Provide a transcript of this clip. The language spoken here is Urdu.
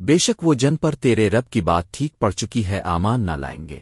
بے شک وہ جن پر تیرے رب کی بات ٹھیک پڑ چکی ہے، آمان نہ لائیں گے۔